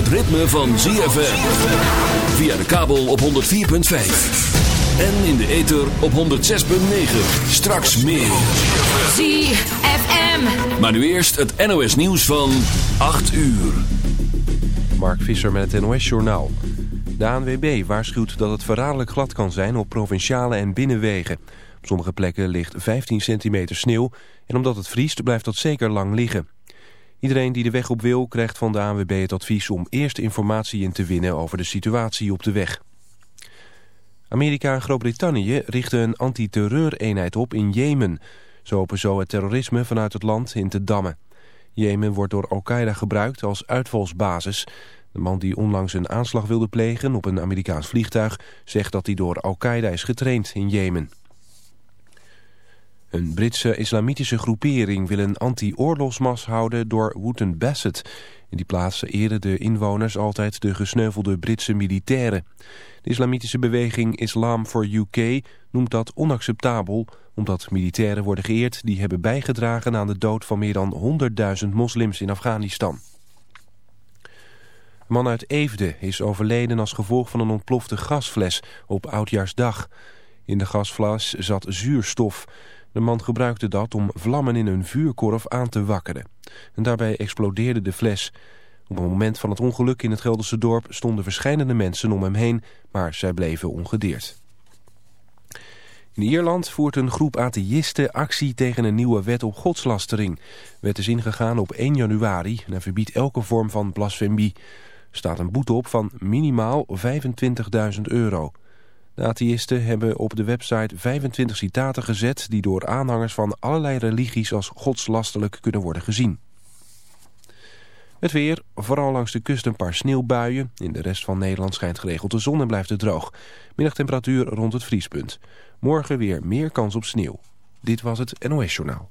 Het ritme van ZFM. Via de kabel op 104.5. En in de ether op 106.9. Straks meer. ZFM. Maar nu eerst het NOS nieuws van 8 uur. Mark Visser met het NOS Journaal. De ANWB waarschuwt dat het verraderlijk glad kan zijn op provinciale en binnenwegen. Op sommige plekken ligt 15 centimeter sneeuw en omdat het vriest blijft dat zeker lang liggen. Iedereen die de weg op wil krijgt van de ANWB het advies om eerst informatie in te winnen over de situatie op de weg. Amerika en Groot-Brittannië richten een antiterreureenheid op in Jemen. Ze hopen zo het terrorisme vanuit het land in te dammen. Jemen wordt door Al-Qaeda gebruikt als uitvalsbasis. De man die onlangs een aanslag wilde plegen op een Amerikaans vliegtuig... zegt dat hij door Al-Qaeda is getraind in Jemen. Een Britse islamitische groepering wil een anti-oorlogsmas houden door Wooten Bassett. In die plaats eren de inwoners altijd de gesneuvelde Britse militairen. De islamitische beweging Islam for UK noemt dat onacceptabel... omdat militairen worden geëerd die hebben bijgedragen aan de dood van meer dan 100.000 moslims in Afghanistan. Een man uit Eefde is overleden als gevolg van een ontplofte gasfles op Oudjaarsdag. In de gasfles zat zuurstof... De man gebruikte dat om vlammen in een vuurkorf aan te wakkeren. En daarbij explodeerde de fles. Op het moment van het ongeluk in het Gelderse dorp stonden verschillende mensen om hem heen, maar zij bleven ongedeerd. In Ierland voert een groep atheïsten actie tegen een nieuwe wet op godslastering. Wet is ingegaan op 1 januari en verbiedt elke vorm van blasfemie. Er staat een boete op van minimaal 25.000 euro. De atheïsten hebben op de website 25 citaten gezet... die door aanhangers van allerlei religies als godslastelijk kunnen worden gezien. Het weer, vooral langs de kust een paar sneeuwbuien. In de rest van Nederland schijnt geregeld de zon en blijft het droog. Middagtemperatuur rond het vriespunt. Morgen weer meer kans op sneeuw. Dit was het NOS Journaal.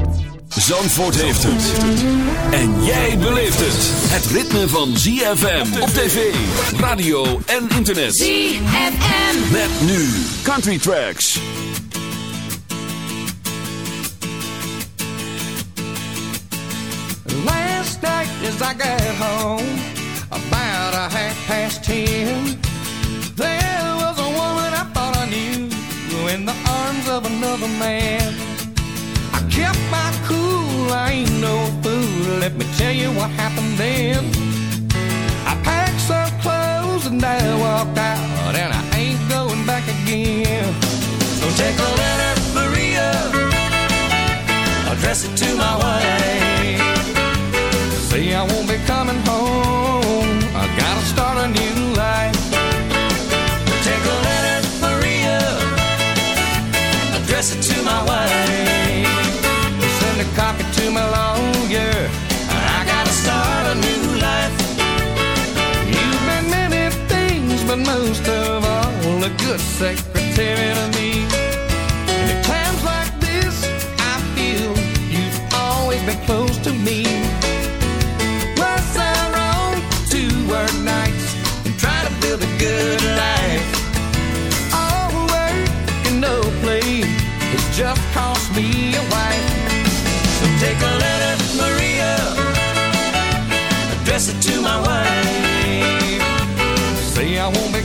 Zandvoort heeft het. En jij beleeft het. Het ritme van ZFM op tv, radio en internet. ZFM. Met nu Country Tracks. Last night as I got Let me tell you what happened then. I packed some clothes and I walked out, and I ain't going back again. So take a letter, Maria, address it to my wife. secretary to me. And at times like this, I feel you've always been close to me. Plus, I roam two work nights and try to build a good life. All work and no play, it just cost me a wife. So take a letter, Maria, address it to my wife. Say I won't be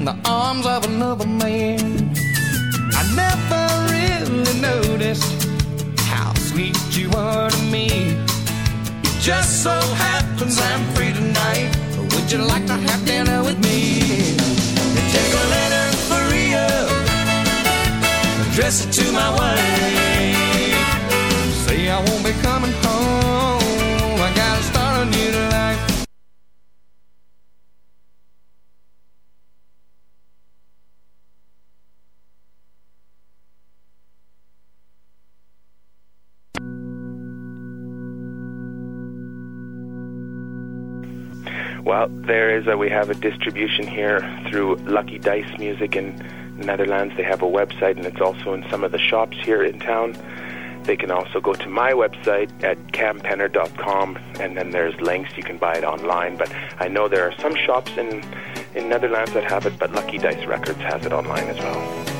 in the arms of another man. I never really noticed how sweet you are to me. It just so happens I'm free tonight. Would you like to have dinner with me? Take a letter, Maria, address it to my wife. Say I won't be coming Well, there is a, we have a distribution here through Lucky Dice Music in Netherlands. They have a website and it's also in some of the shops here in town. They can also go to my website at campenner.com and then there's links. You can buy it online. But I know there are some shops in, in Netherlands that have it, but Lucky Dice Records has it online as well.